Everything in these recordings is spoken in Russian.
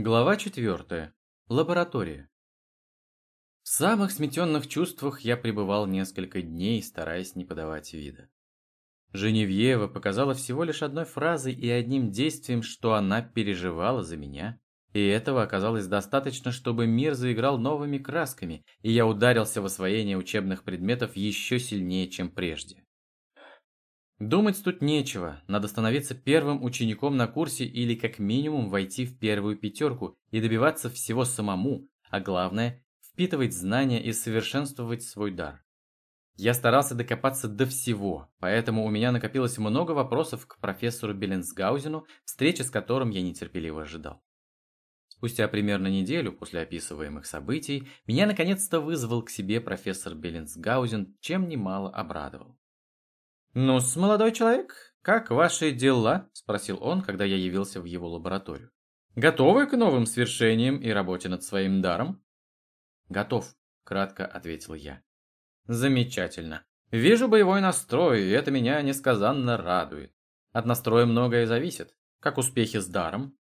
Глава 4. Лаборатория. В самых сметенных чувствах я пребывал несколько дней, стараясь не подавать вида. Женевьева показала всего лишь одной фразой и одним действием, что она переживала за меня, и этого оказалось достаточно, чтобы мир заиграл новыми красками, и я ударился в освоение учебных предметов еще сильнее, чем прежде. Думать тут нечего, надо становиться первым учеником на курсе или как минимум войти в первую пятерку и добиваться всего самому, а главное – впитывать знания и совершенствовать свой дар. Я старался докопаться до всего, поэтому у меня накопилось много вопросов к профессору Беллинсгаузену, встречи с которым я нетерпеливо ожидал. Спустя примерно неделю после описываемых событий, меня наконец-то вызвал к себе профессор Беллинсгаузен, чем немало обрадовал ну с молодой человек, как ваши дела?» – спросил он, когда я явился в его лабораторию. «Готовы к новым свершениям и работе над своим даром?» «Готов», – кратко ответил я. «Замечательно. Вижу боевой настрой, и это меня несказанно радует. От настроя многое зависит. Как успехи с даром?»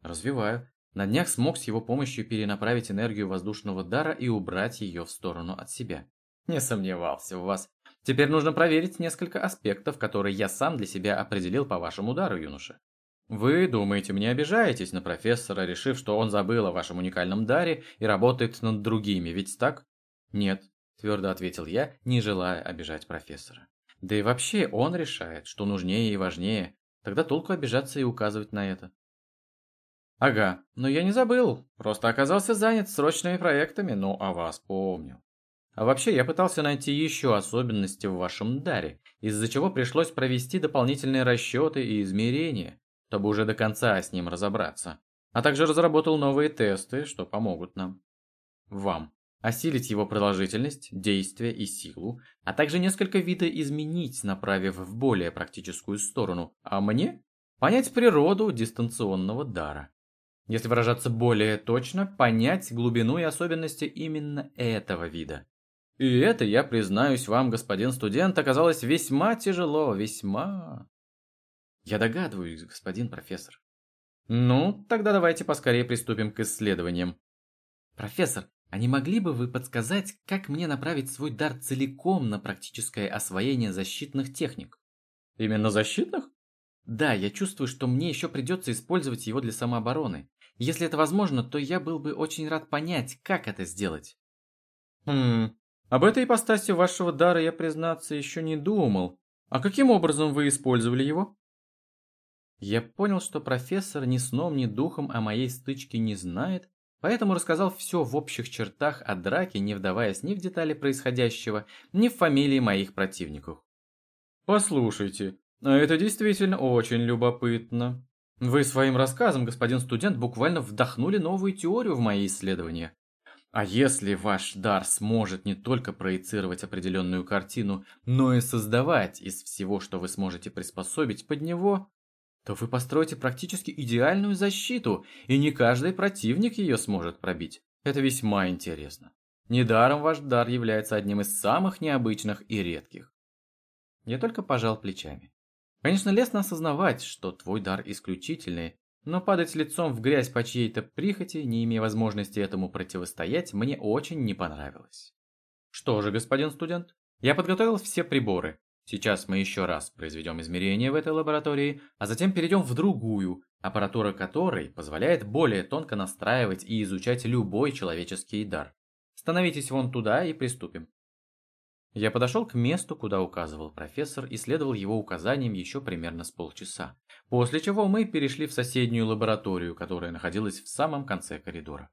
«Развиваю. На днях смог с его помощью перенаправить энергию воздушного дара и убрать ее в сторону от себя. Не сомневался в вас. Теперь нужно проверить несколько аспектов, которые я сам для себя определил по вашему удару, юноша. Вы, думаете, мне обижаетесь на профессора, решив, что он забыл о вашем уникальном даре и работает над другими, ведь так? Нет, твердо ответил я, не желая обижать профессора. Да и вообще он решает, что нужнее и важнее. Тогда толку обижаться и указывать на это. Ага, но я не забыл, просто оказался занят срочными проектами, но о вас помню. А вообще, я пытался найти еще особенности в вашем даре, из-за чего пришлось провести дополнительные расчеты и измерения, чтобы уже до конца с ним разобраться. А также разработал новые тесты, что помогут нам. Вам. Осилить его продолжительность, действие и силу, а также несколько вида изменить, направив в более практическую сторону. А мне? Понять природу дистанционного дара. Если выражаться более точно, понять глубину и особенности именно этого вида. И это, я признаюсь вам, господин студент, оказалось весьма тяжело, весьма... Я догадываюсь, господин профессор. Ну, тогда давайте поскорее приступим к исследованиям. Профессор, а не могли бы вы подсказать, как мне направить свой дар целиком на практическое освоение защитных техник? Именно защитных? Да, я чувствую, что мне еще придется использовать его для самообороны. Если это возможно, то я был бы очень рад понять, как это сделать. Хм, об этой ипостаси вашего дара я, признаться, еще не думал. А каким образом вы использовали его? Я понял, что профессор ни сном, ни духом о моей стычке не знает, поэтому рассказал все в общих чертах о драке, не вдаваясь ни в детали происходящего, ни в фамилии моих противников. Послушайте, а это действительно очень любопытно. Вы своим рассказом, господин студент, буквально вдохнули новую теорию в мои исследования. А если ваш дар сможет не только проецировать определенную картину, но и создавать из всего, что вы сможете приспособить под него, то вы построите практически идеальную защиту, и не каждый противник ее сможет пробить. Это весьма интересно. Недаром ваш дар является одним из самых необычных и редких. Я только пожал плечами. Конечно, лестно осознавать, что твой дар исключительный, но падать лицом в грязь по чьей-то прихоти, не имея возможности этому противостоять, мне очень не понравилось. Что же, господин студент, я подготовил все приборы. Сейчас мы еще раз произведем измерения в этой лаборатории, а затем перейдем в другую, аппаратура которой позволяет более тонко настраивать и изучать любой человеческий дар. Становитесь вон туда и приступим. Я подошел к месту, куда указывал профессор, и следовал его указаниям еще примерно с полчаса, после чего мы перешли в соседнюю лабораторию, которая находилась в самом конце коридора.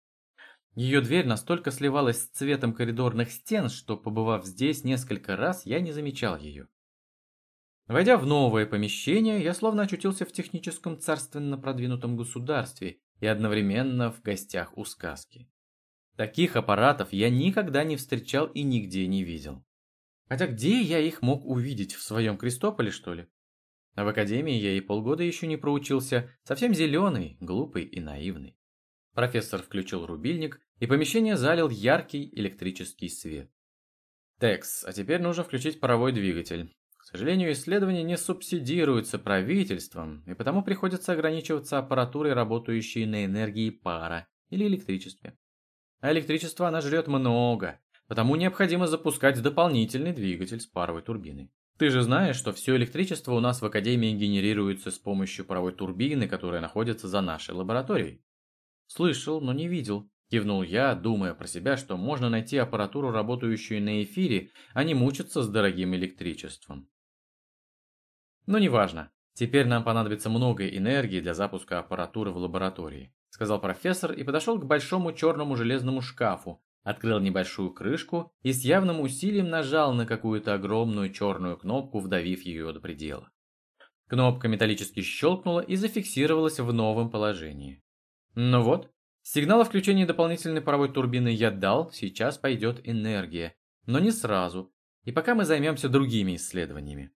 Ее дверь настолько сливалась с цветом коридорных стен, что, побывав здесь несколько раз, я не замечал ее. Войдя в новое помещение, я словно очутился в техническом царственно продвинутом государстве и одновременно в гостях у сказки. Таких аппаратов я никогда не встречал и нигде не видел. Хотя где я их мог увидеть? В своем Крестополе, что ли? А в академии я и полгода еще не проучился, совсем зеленый, глупый и наивный. Профессор включил рубильник, и помещение залил яркий электрический свет. Текс, а теперь нужно включить паровой двигатель. К сожалению, исследования не субсидируются правительством, и потому приходится ограничиваться аппаратурой, работающей на энергии пара или электричестве. А электричество она жрет много, потому необходимо запускать дополнительный двигатель с паровой турбиной. Ты же знаешь, что все электричество у нас в Академии генерируется с помощью паровой турбины, которая находится за нашей лабораторией. Слышал, но не видел. Кивнул я, думая про себя, что можно найти аппаратуру, работающую на эфире, а не мучиться с дорогим электричеством. Но неважно. Теперь нам понадобится много энергии для запуска аппаратуры в лаборатории, сказал профессор и подошел к большому черному железному шкафу, открыл небольшую крышку и с явным усилием нажал на какую-то огромную черную кнопку, вдавив ее до предела. Кнопка металлически щелкнула и зафиксировалась в новом положении. Ну вот, сигнал о включении дополнительной паровой турбины я дал, сейчас пойдет энергия. Но не сразу, и пока мы займемся другими исследованиями.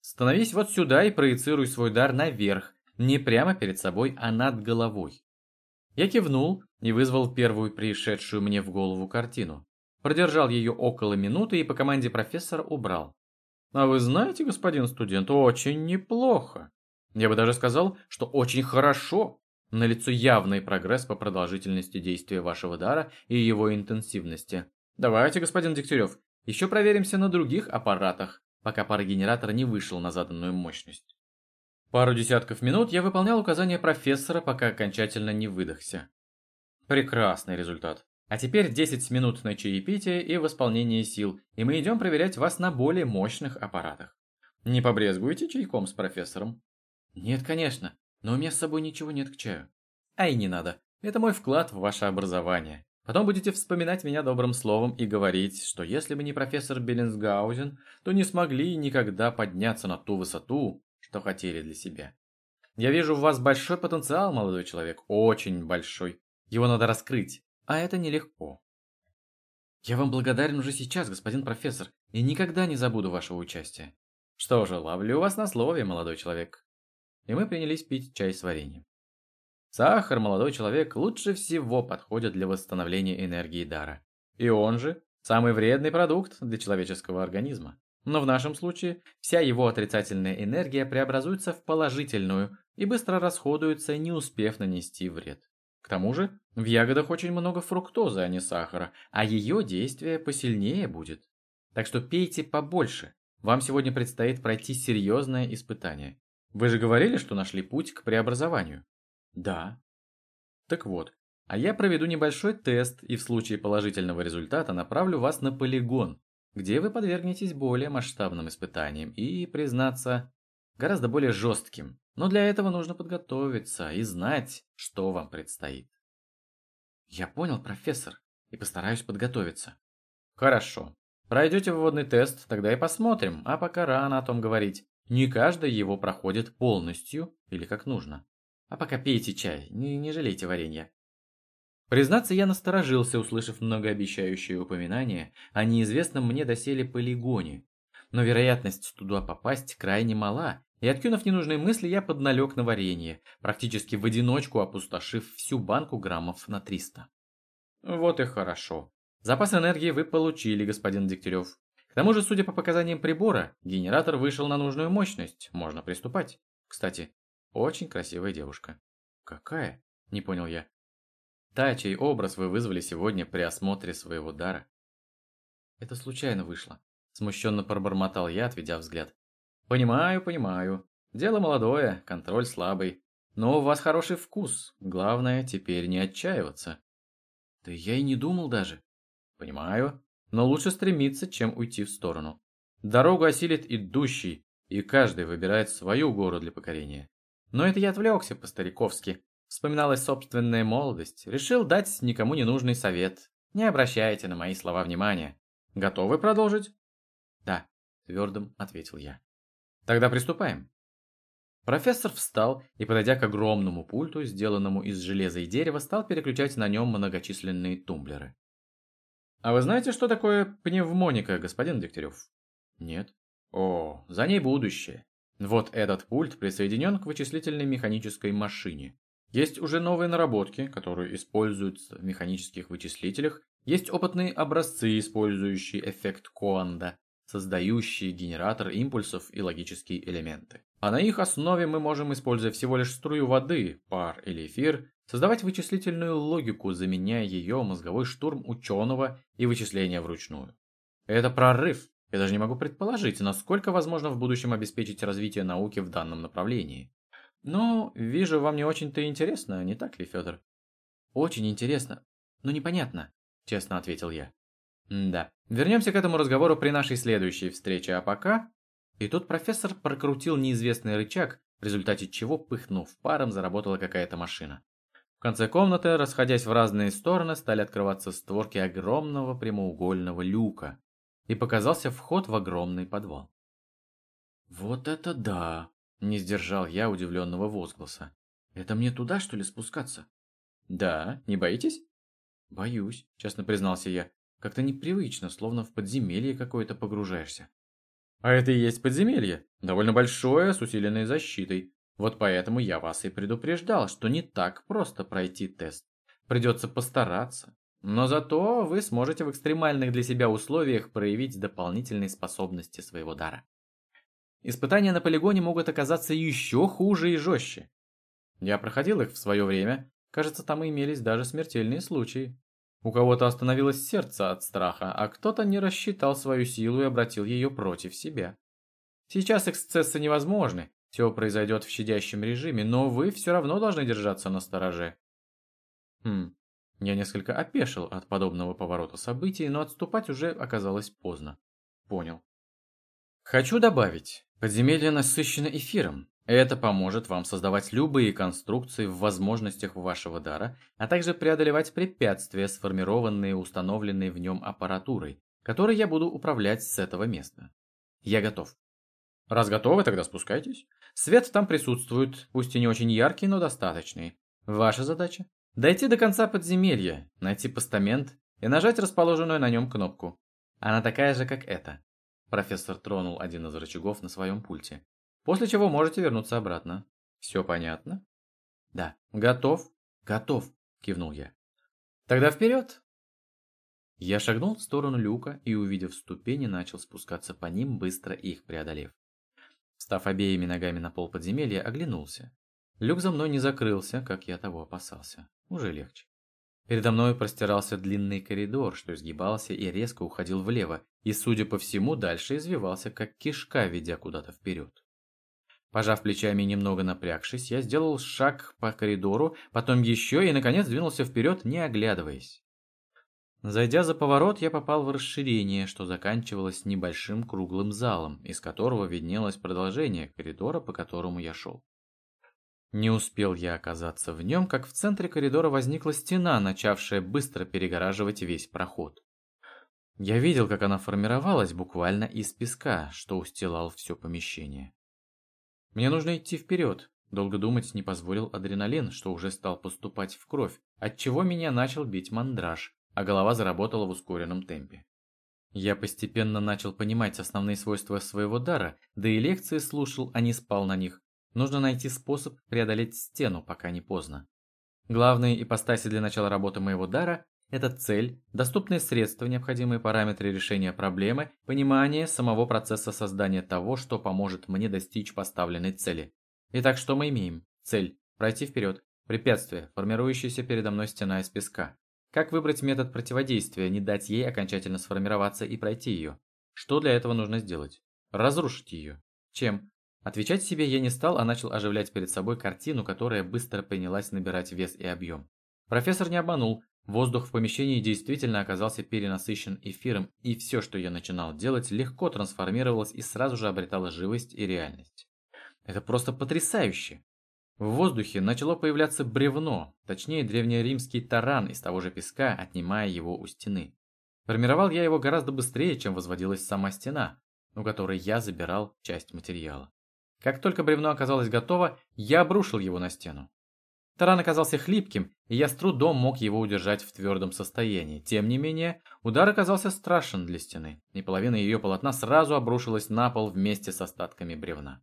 Становись вот сюда и проецируй свой дар наверх, не прямо перед собой, а над головой. Я кивнул и вызвал первую пришедшую мне в голову картину. Продержал ее около минуты и по команде профессора убрал. А вы знаете, господин студент, очень неплохо. Я бы даже сказал, что очень хорошо. Налицо явный прогресс по продолжительности действия вашего дара и его интенсивности. Давайте, господин Дегтярев, еще проверимся на других аппаратах пока парогенератор не вышел на заданную мощность. Пару десятков минут я выполнял указания профессора, пока окончательно не выдохся. Прекрасный результат. А теперь 10 минут на чаепитие и восполнение сил, и мы идем проверять вас на более мощных аппаратах. Не побрезгуете чайком с профессором? Нет, конечно, но у меня с собой ничего нет к чаю. А и не надо. Это мой вклад в ваше образование. Потом будете вспоминать меня добрым словом и говорить, что если бы не профессор Беллинсгаузен, то не смогли никогда подняться на ту высоту, что хотели для себя. Я вижу в вас большой потенциал, молодой человек, очень большой. Его надо раскрыть, а это нелегко. Я вам благодарен уже сейчас, господин профессор, и никогда не забуду вашего участия. Что же, ловлю вас на слове, молодой человек. И мы принялись пить чай с вареньем. Сахар, молодой человек, лучше всего подходит для восстановления энергии дара. И он же самый вредный продукт для человеческого организма. Но в нашем случае вся его отрицательная энергия преобразуется в положительную и быстро расходуется, не успев нанести вред. К тому же в ягодах очень много фруктозы, а не сахара, а ее действие посильнее будет. Так что пейте побольше. Вам сегодня предстоит пройти серьезное испытание. Вы же говорили, что нашли путь к преобразованию. Да. Так вот, а я проведу небольшой тест и в случае положительного результата направлю вас на полигон, где вы подвергнетесь более масштабным испытаниям и, признаться, гораздо более жестким. Но для этого нужно подготовиться и знать, что вам предстоит. Я понял, профессор, и постараюсь подготовиться. Хорошо. Пройдете вводный тест, тогда и посмотрим, а пока рано о том говорить. Не каждый его проходит полностью или как нужно. А пока пейте чай, не, не жалейте варенья. Признаться, я насторожился, услышав многообещающее упоминание о неизвестном мне доселе полигоне. Но вероятность туда попасть крайне мала, и откинув ненужные мысли, я подналег на варенье, практически в одиночку опустошив всю банку граммов на 300. Вот и хорошо. Запас энергии вы получили, господин Дегтярев. К тому же, судя по показаниям прибора, генератор вышел на нужную мощность, можно приступать. Кстати, очень красивая девушка. Какая? Не понял я. Та, чей образ вы вызвали сегодня при осмотре своего дара. Это случайно вышло. Смущенно пробормотал я, отведя взгляд. Понимаю, понимаю. Дело молодое, контроль слабый. Но у вас хороший вкус. Главное, теперь не отчаиваться. Да я и не думал даже. Понимаю. Но лучше стремиться, чем уйти в сторону. Дорогу осилит идущий, и каждый выбирает свою гору для покорения. Но это я отвлекся по-стариковски. Вспоминалась собственная молодость. Решил дать никому не нужный совет. Не обращайте на мои слова внимания. Готовы продолжить? Да, твердым ответил я. Тогда приступаем. Профессор встал и, подойдя к огромному пульту, сделанному из железа и дерева, стал переключать на нем многочисленные тумблеры. «А вы знаете, что такое пневмоника, господин Дегтярев?» «Нет». «О, за ней будущее. Вот этот пульт присоединен к вычислительной механической машине. Есть уже новые наработки, которые используются в механических вычислителях, есть опытные образцы, использующие эффект Коанда. создающие генератор импульсов и логические элементы. А на их основе мы можем, используя всего лишь струю воды, пар или эфир, создавать вычислительную логику, заменяя ее мозговой штурм ученого и вычисления вручную. Это прорыв. Я даже не могу предположить, насколько возможно в будущем обеспечить развитие науки в данном направлении. Но вижу, вам не очень-то интересно, не так ли, Федор? Очень интересно, но непонятно, честно ответил я. да, вернемся к этому разговору при нашей следующей встрече, а пока... И тут профессор прокрутил неизвестный рычаг, в результате чего, пыхнув паром, заработала какая-то машина. В конце комнаты, расходясь в разные стороны, стали открываться створки огромного прямоугольного люка, и показался вход в огромный подвал. «Вот это да!» – не сдержал я удивленного возгласа. «Это мне туда, что ли, спускаться?» «Да, не боитесь?» «Боюсь», – честно признался я. «Как-то непривычно, словно в подземелье какое-то погружаешься». «А это и есть подземелье. Довольно большое, с усиленной защитой. Вот поэтому я вас и предупреждал, что не так просто пройти тест. Придется постараться. Но зато вы сможете в экстремальных для себя условиях проявить дополнительные способности своего дара. Испытания на полигоне могут оказаться еще хуже и жестче. Я проходил их в свое время, кажется, там имелись даже смертельные случаи. У кого-то остановилось сердце от страха, а кто-то не рассчитал свою силу и обратил ее против себя. Сейчас эксцессы невозможны, все произойдет в щадящем режиме, но вы все равно должны держаться на стороже. Хм, я несколько опешил от подобного поворота событий, но отступать уже оказалось поздно. Понял. Хочу добавить, подземелье насыщено эфиром. Это поможет вам создавать любые конструкции в возможностях вашего дара, а также преодолевать препятствия, сформированные и установленные в нем аппаратурой, которой я буду управлять с этого места. Я готов. Раз готовы, тогда спускайтесь. Свет там присутствует, пусть и не очень яркий, но достаточный. Ваша задача – дойти до конца подземелья, найти постамент и нажать расположенную на нем кнопку. Она такая же, как эта. Профессор тронул один из рычагов на своем пульте. После чего можете вернуться обратно. Все понятно? Да. Готов? Готов, кивнул я. Тогда вперед! Я шагнул в сторону люка и, увидев ступени, начал спускаться по ним, быстро их преодолев. Став обеими ногами на пол подземелья, оглянулся. Люк за мной не закрылся, как я того опасался. Уже легче. Передо мной простирался длинный коридор, что изгибался и резко уходил влево, и, судя по всему, дальше извивался, как кишка, ведя куда-то вперед. Пожав плечами и немного напрягшись, я сделал шаг по коридору, потом еще и, наконец, двинулся вперед, не оглядываясь. Зайдя за поворот, я попал в расширение, что заканчивалось небольшим круглым залом, из которого виднелось продолжение коридора, по которому я шел. Не успел я оказаться в нем, как в центре коридора возникла стена, начавшая быстро перегораживать весь проход. Я видел, как она формировалась буквально из песка, что устилал все помещение. Мне нужно идти вперед. Долго думать не позволил адреналин, что уже стал поступать в кровь, отчего меня начал бить мандраж а голова заработала в ускоренном темпе. Я постепенно начал понимать основные свойства своего дара, да и лекции слушал, а не спал на них. Нужно найти способ преодолеть стену, пока не поздно. Главные ипостаси для начала работы моего дара – это цель, доступные средства, необходимые параметры решения проблемы, понимание самого процесса создания того, что поможет мне достичь поставленной цели. Итак, что мы имеем? Цель – пройти вперед. Препятствие – формирующаяся передо мной стена из песка. Как выбрать метод противодействия, не дать ей окончательно сформироваться и пройти ее? Что для этого нужно сделать? Разрушить ее. Чем? Отвечать себе я не стал, а начал оживлять перед собой картину, которая быстро принялась набирать вес и объем. Профессор не обманул. Воздух в помещении действительно оказался перенасыщен эфиром, и все, что я начинал делать, легко трансформировалось и сразу же обретало живость и реальность. Это просто потрясающе! В воздухе начало появляться бревно, точнее древнеримский таран из того же песка, отнимая его у стены. Формировал я его гораздо быстрее, чем возводилась сама стена, у которой я забирал часть материала. Как только бревно оказалось готово, я обрушил его на стену. Таран оказался хлипким, и я с трудом мог его удержать в твердом состоянии. Тем не менее, удар оказался страшен для стены, и половина ее полотна сразу обрушилась на пол вместе с остатками бревна.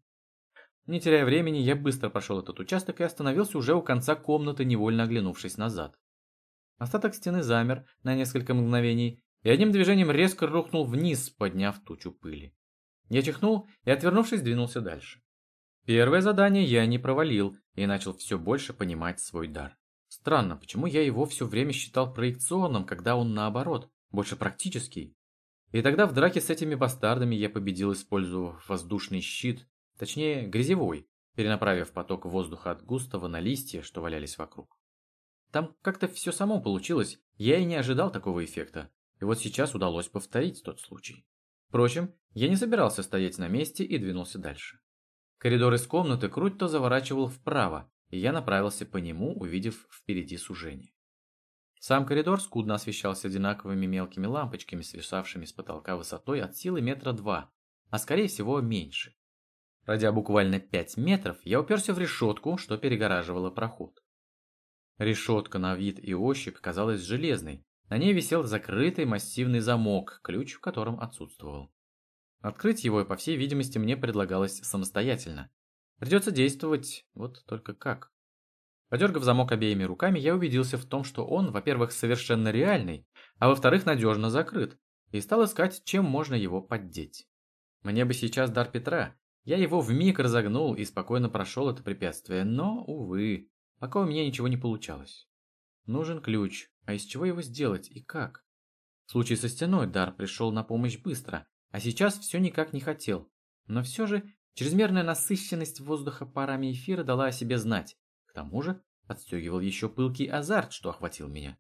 Не теряя времени, я быстро прошел этот участок и остановился уже у конца комнаты, невольно оглянувшись назад. Остаток стены замер на несколько мгновений, и одним движением резко рухнул вниз, подняв тучу пыли. Я чихнул и, отвернувшись, двинулся дальше. Первое задание я не провалил и начал все больше понимать свой дар. Странно, почему я его все время считал проекционным, когда он наоборот, больше практический. И тогда в драке с этими бастардами я победил, использовав воздушный щит, точнее грязевой, перенаправив поток воздуха от густого на листья, что валялись вокруг. Там как-то все само получилось, я и не ожидал такого эффекта, и вот сейчас удалось повторить тот случай. Впрочем, я не собирался стоять на месте и двинулся дальше. Коридор из комнаты круто заворачивал вправо, и я направился по нему, увидев впереди сужение. Сам коридор скудно освещался одинаковыми мелкими лампочками, свисавшими с потолка высотой от силы метра два, а скорее всего меньше. Пройдя буквально пять метров, я уперся в решетку, что перегораживала проход. Решетка на вид и ощупь казалась железной, на ней висел закрытый массивный замок, ключ в котором отсутствовал. Открыть его, по всей видимости, мне предлагалось самостоятельно. Придется действовать, вот только как. Подергав замок обеими руками, я убедился в том, что он, во-первых, совершенно реальный, а во-вторых, надежно закрыт, и стал искать, чем можно его поддеть. Мне бы сейчас дар Петра, я его вмиг разогнул и спокойно прошел это препятствие, но, увы, пока у меня ничего не получалось. Нужен ключ, а из чего его сделать и как? В случае со стеной дар пришел на помощь быстро, а сейчас все никак не хотел. Но все же чрезмерная насыщенность воздуха парами эфира дала о себе знать. К тому же подстегивал еще пылкий азарт, что охватил меня.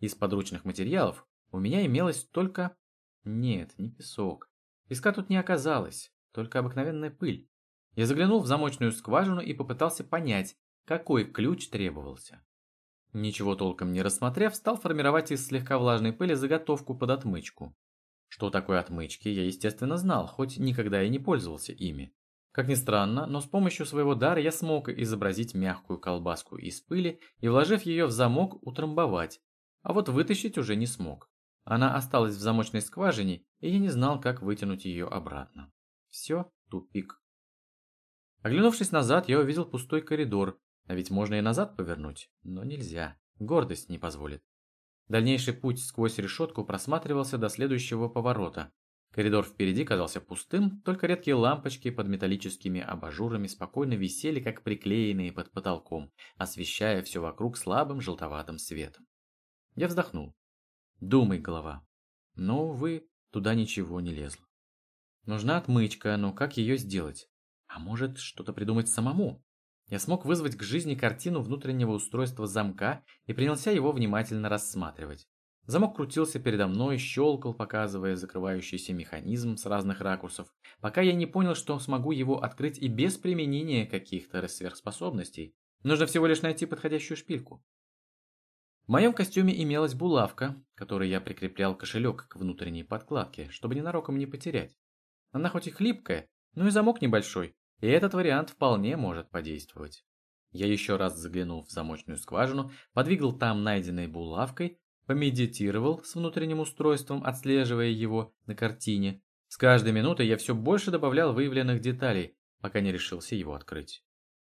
Из подручных материалов у меня имелось только... Нет, не песок. Песка тут не оказалось, только обыкновенная пыль. Я заглянул в замочную скважину и попытался понять, какой ключ требовался. Ничего толком не рассмотрев, стал формировать из слегка влажной пыли заготовку под отмычку. Что такое отмычки, я, естественно, знал, хоть никогда и не пользовался ими. Как ни странно, но с помощью своего дара я смог изобразить мягкую колбаску из пыли и, вложив ее в замок, утрамбовать, а вот вытащить уже не смог. Она осталась в замочной скважине, и я не знал, как вытянуть ее обратно. Все, тупик. Оглянувшись назад, я увидел пустой коридор, а ведь можно и назад повернуть, но нельзя, гордость не позволит. Дальнейший путь сквозь решетку просматривался до следующего поворота, Коридор впереди казался пустым, только редкие лампочки под металлическими абажурами спокойно висели, как приклеенные под потолком, освещая все вокруг слабым желтоватым светом. Я вздохнул. Думай, голова. Но, увы, туда ничего не лезло. Нужна отмычка, но как ее сделать? А может, что-то придумать самому? Я смог вызвать к жизни картину внутреннего устройства замка и принялся его внимательно рассматривать. Замок крутился передо мной, щелкал, показывая закрывающийся механизм с разных ракурсов, пока я не понял, что смогу его открыть и без применения каких-то сверхспособностей. Нужно всего лишь найти подходящую шпильку. В моем костюме имелась булавка, которой я прикреплял кошелек к внутренней подкладке, чтобы ненароком не потерять. Она хоть и хлипкая, но и замок небольшой, и этот вариант вполне может подействовать. Я еще раз заглянул в замочную скважину, подвигал там найденной булавкой помедитировал с внутренним устройством, отслеживая его на картине. С каждой минутой я все больше добавлял выявленных деталей, пока не решился его открыть.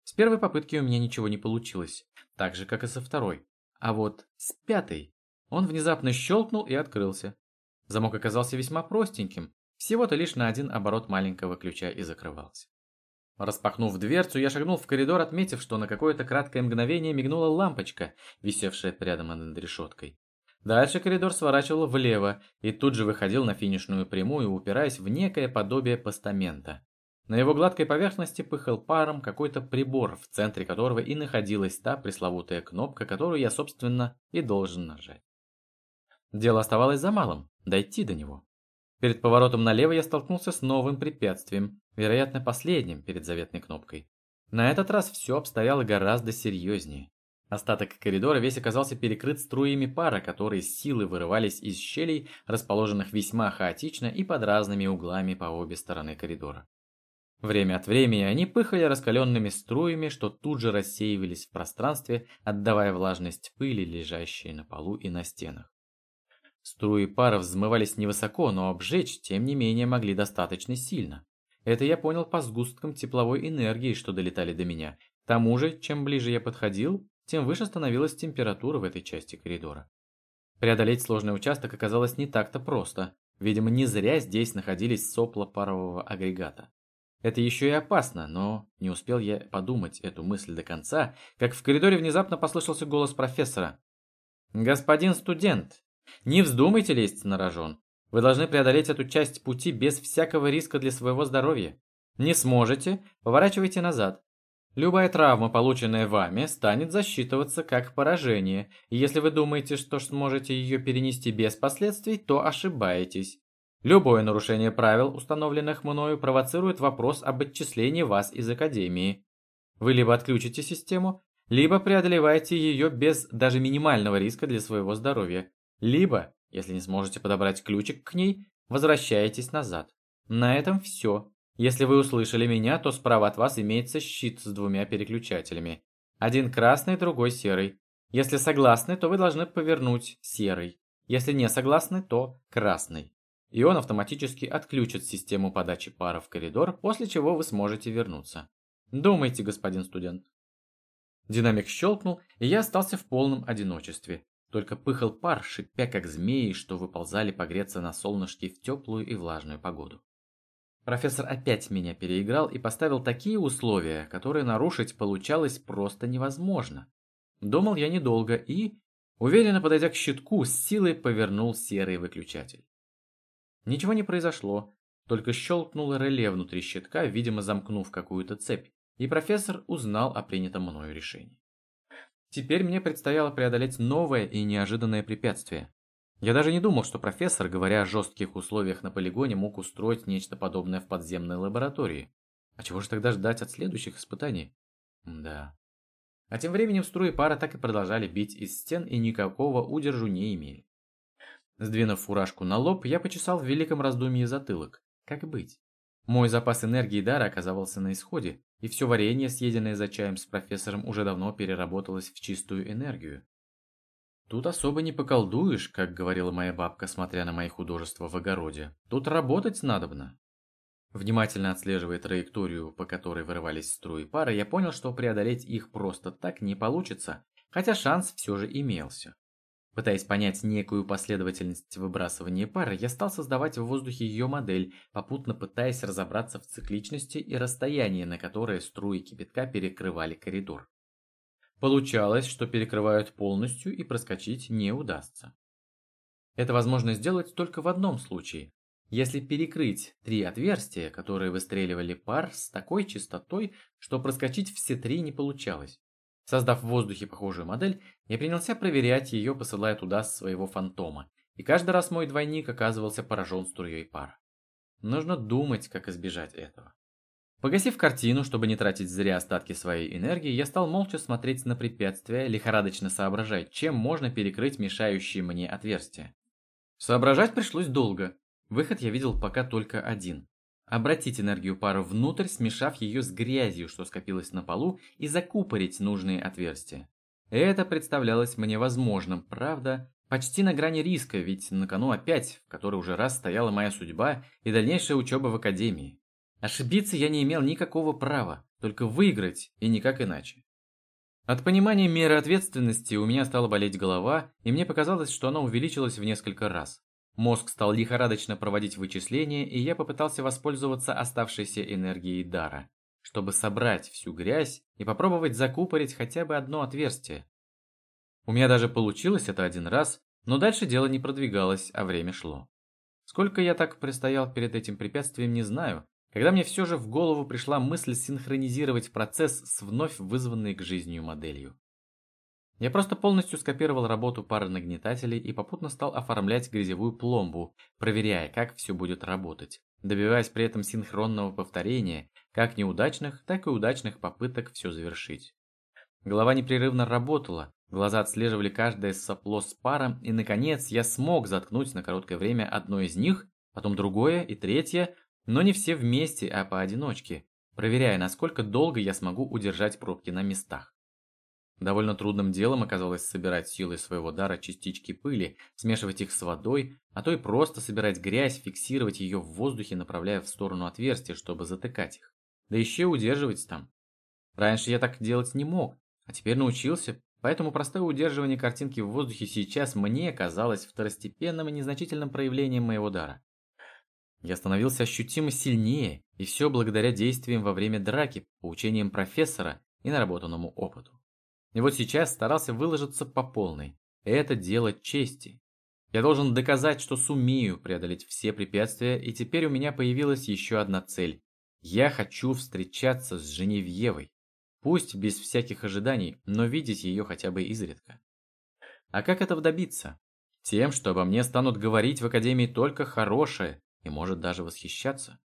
С первой попытки у меня ничего не получилось, так же, как и со второй. А вот с пятой он внезапно щелкнул и открылся. Замок оказался весьма простеньким, всего-то лишь на один оборот маленького ключа и закрывался. Распахнув дверцу, я шагнул в коридор, отметив, что на какое-то краткое мгновение мигнула лампочка, висевшая рядом над решеткой. Дальше коридор сворачивал влево и тут же выходил на финишную прямую, упираясь в некое подобие постамента. На его гладкой поверхности пыхал паром какой-то прибор, в центре которого и находилась та пресловутая кнопка, которую я, собственно, и должен нажать. Дело оставалось за малым – дойти до него. Перед поворотом налево я столкнулся с новым препятствием, вероятно, последним перед заветной кнопкой. На этот раз все обстояло гораздо серьезнее. Остаток коридора весь оказался перекрыт струями пара, которые с силы вырывались из щелей, расположенных весьма хаотично и под разными углами по обе стороны коридора. Время от времени они пыхали раскаленными струями, что тут же рассеивались в пространстве, отдавая влажность пыли, лежащей на полу и на стенах. Струи пара взмывались невысоко, но обжечь, тем не менее, могли достаточно сильно. Это я понял по сгусткам тепловой энергии, что долетали до меня. К тому же, чем ближе я подходил, тем выше становилась температура в этой части коридора. Преодолеть сложный участок оказалось не так-то просто. Видимо, не зря здесь находились сопла парового агрегата. Это еще и опасно, но не успел я подумать эту мысль до конца, как в коридоре внезапно послышался голос профессора. «Господин студент, не вздумайте лезть на рожон. Вы должны преодолеть эту часть пути без всякого риска для своего здоровья. Не сможете – поворачивайте назад. Любая травма, полученная вами, станет засчитываться как поражение, и если вы думаете, что сможете ее перенести без последствий, то ошибаетесь. Любое нарушение правил, установленных мною, провоцирует вопрос об отчислении вас из Академии. Вы либо отключите систему, либо преодолеваете ее без даже минимального риска для своего здоровья, либо, если не сможете подобрать ключик к ней, возвращаетесь назад. На этом все. Если вы услышали меня, то справа от вас имеется щит с двумя переключателями. Один красный, другой серый. Если согласны, то вы должны повернуть серый. Если не согласны, то красный. И он автоматически отключит систему подачи пара в коридор, после чего вы сможете вернуться. Думайте, господин студент. Динамик щелкнул, и я остался в полном одиночестве. Только пыхал пар, шипя как змеи, что выползали погреться на солнышке в теплую и влажную погоду. Профессор опять меня переиграл и поставил такие условия, которые нарушить получалось просто невозможно. Думал я недолго и, уверенно подойдя к щитку, с силой повернул серый выключатель. Ничего не произошло, только щелкнуло реле внутри щитка, видимо замкнув какую-то цепь, и профессор узнал о принятом мною решении. Теперь мне предстояло преодолеть новое и неожиданное препятствие. Я даже не думал, что профессор, говоря о жестких условиях на полигоне, мог устроить нечто подобное в подземной лаборатории. А чего же тогда ждать от следующих испытаний? Да. А тем временем струи пара так и продолжали бить из стен и никакого удержу не имели. Сдвинув фуражку на лоб, я почесал в великом раздумье затылок. Как быть? Мой запас энергии и дара оказывался на исходе, и все варенье, съеденное за чаем с профессором, уже давно переработалось в чистую энергию. Тут особо не поколдуешь, как говорила моя бабка, смотря на мои художества в огороде. Тут работать надобно. Внимательно отслеживая траекторию, по которой вырывались струи пара, я понял, что преодолеть их просто так не получится, хотя шанс все же имелся. Пытаясь понять некую последовательность выбрасывания пары, я стал создавать в воздухе ее модель, попутно пытаясь разобраться в цикличности и расстоянии, на которое струи кипятка перекрывали коридор. Получалось, что перекрывают полностью и проскочить не удастся. Это возможно сделать только в одном случае. Если перекрыть три отверстия, которые выстреливали пар с такой частотой, что проскочить все три не получалось. Создав в воздухе похожую модель, я принялся проверять ее, посылая туда своего фантома, и каждый раз мой двойник оказывался поражен струей пара. Нужно думать, как избежать этого. Погасив картину, чтобы не тратить зря остатки своей энергии, я стал молча смотреть на препятствия, лихорадочно соображать, чем можно перекрыть мешающие мне отверстия. Соображать пришлось долго. Выход я видел пока только один. Обратить энергию пара внутрь, смешав ее с грязью, что скопилось на полу, и закупорить нужные отверстия. Это представлялось мне возможным, правда, почти на грани риска, ведь на кону опять, в которой уже раз стояла моя судьба и дальнейшая учеба в академии. Ошибиться я не имел никакого права, только выиграть и никак иначе. От понимания меры ответственности у меня стала болеть голова, и мне показалось, что она увеличилась в несколько раз. Мозг стал лихорадочно проводить вычисления, и я попытался воспользоваться оставшейся энергией дара, чтобы собрать всю грязь и попробовать закупорить хотя бы одно отверстие. У меня даже получилось это один раз, но дальше дело не продвигалось, а время шло. Сколько я так простоял перед этим препятствием, не знаю, когда мне все же в голову пришла мысль синхронизировать процесс с вновь вызванной к жизни моделью. Я просто полностью скопировал работу пары нагнетателей и попутно стал оформлять грязевую пломбу, проверяя, как все будет работать, добиваясь при этом синхронного повторения как неудачных, так и удачных попыток все завершить. Голова непрерывно работала, глаза отслеживали каждое сопло с паром, и, наконец, я смог заткнуть на короткое время одно из них, потом другое и третье, но не все вместе, а поодиночке, проверяя, насколько долго я смогу удержать пробки на местах. Довольно трудным делом оказалось собирать силой своего дара частички пыли, смешивать их с водой, а то и просто собирать грязь, фиксировать ее в воздухе, направляя в сторону отверстия, чтобы затыкать их. Да еще удерживать там. Раньше я так делать не мог, а теперь научился, поэтому простое удерживание картинки в воздухе сейчас мне казалось второстепенным и незначительным проявлением моего дара. Я становился ощутимо сильнее, и все благодаря действиям во время драки, поучениям профессора и наработанному опыту. И вот сейчас старался выложиться по полной. Это дело чести. Я должен доказать, что сумею преодолеть все препятствия, и теперь у меня появилась еще одна цель. Я хочу встречаться с Женевьевой. Пусть без всяких ожиданий, но видеть ее хотя бы изредка. А как этого добиться? Тем, что обо мне станут говорить в Академии только хорошее и может даже восхищаться.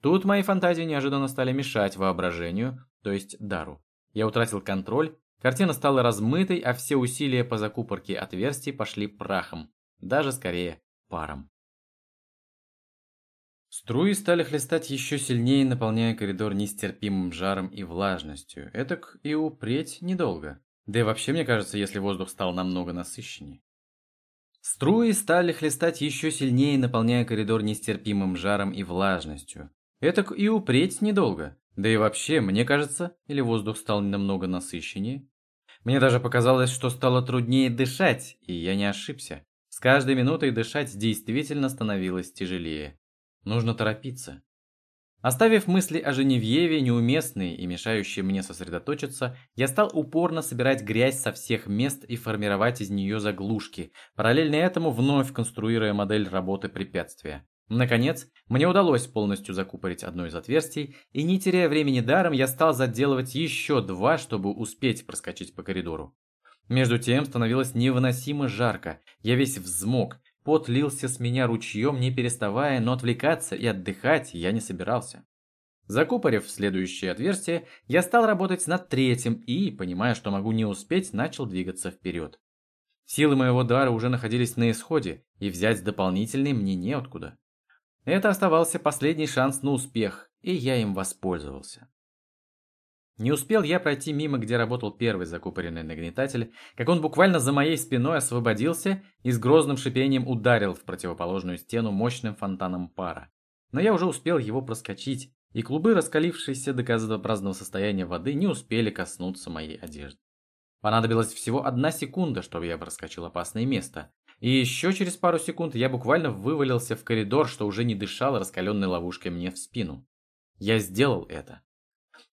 Тут мои фантазии неожиданно стали мешать воображению, то есть дару. Я утратил контроль, картина стала размытой, а все усилия по закупорке отверстий пошли прахом, даже скорее паром. Струи стали хлестать еще сильнее, наполняя коридор нестерпимым жаром и влажностью. Этак и упреть недолго. Да и вообще, мне кажется, если воздух стал намного насыщеннее. Струи стали хлестать еще сильнее, наполняя коридор нестерпимым жаром и влажностью. Этак и упреть недолго. Да и вообще, мне кажется, или воздух стал намного насыщеннее. Мне даже показалось, что стало труднее дышать, и я не ошибся. С каждой минутой дышать действительно становилось тяжелее. Нужно торопиться. Оставив мысли о Женевьеве, неуместные и мешающие мне сосредоточиться, я стал упорно собирать грязь со всех мест и формировать из нее заглушки, параллельно этому вновь конструируя модель работы препятствия. Наконец, мне удалось полностью закупорить одно из отверстий, и не теряя времени даром, я стал заделывать еще два, чтобы успеть проскочить по коридору. Между тем становилось невыносимо жарко, я весь взмок, Пот лился с меня ручьем, не переставая, но отвлекаться и отдыхать я не собирался. Закупорив следующее отверстие, я стал работать над третьим и, понимая, что могу не успеть, начал двигаться вперед. Силы моего дара уже находились на исходе, и взять дополнительный мне неоткуда. Это оставался последний шанс на успех, и я им воспользовался. Не успел я пройти мимо, где работал первый закупоренный нагнетатель, как он буквально за моей спиной освободился и с грозным шипением ударил в противоположную стену мощным фонтаном пара. Но я уже успел его проскочить, и клубы раскалившейся до газообразного состояния воды не успели коснуться моей одежды. Понадобилась всего одна секунда, чтобы я проскочил опасное место, и еще через пару секунд я буквально вывалился в коридор, что уже не дышал раскаленной ловушкой мне в спину. Я сделал это.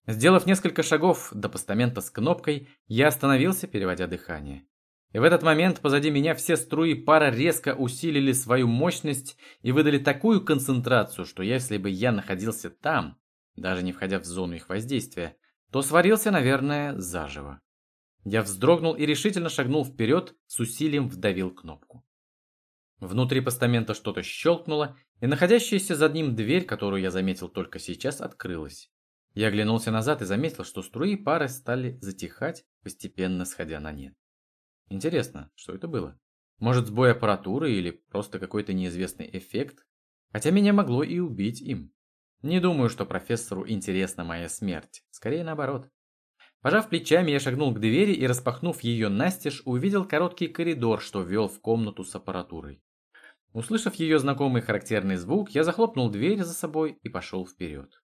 Сделав несколько шагов до постамента с кнопкой, я остановился, переводя дыхание. И в этот момент позади меня все струи пара резко усилили свою мощность и выдали такую концентрацию, что если бы я находился там, даже не входя в зону их воздействия, то сварился, наверное, заживо. Я вздрогнул и решительно шагнул вперед, с усилием вдавил кнопку. Внутри постамента что-то щелкнуло, и находящаяся за ним дверь, которую я заметил только сейчас, открылась. Я оглянулся назад и заметил, что струи пары стали затихать, постепенно сходя на нет. Интересно, что это было? Может, сбой аппаратуры или просто какой-то неизвестный эффект? Хотя меня могло и убить им. Не думаю, что профессору интересна моя смерть. Скорее наоборот. Пожав плечами, я шагнул к двери и, распахнув ее настежь, увидел короткий коридор, что вел в комнату с аппаратурой. Услышав ее знакомый характерный звук, я захлопнул дверь за собой и пошел вперед.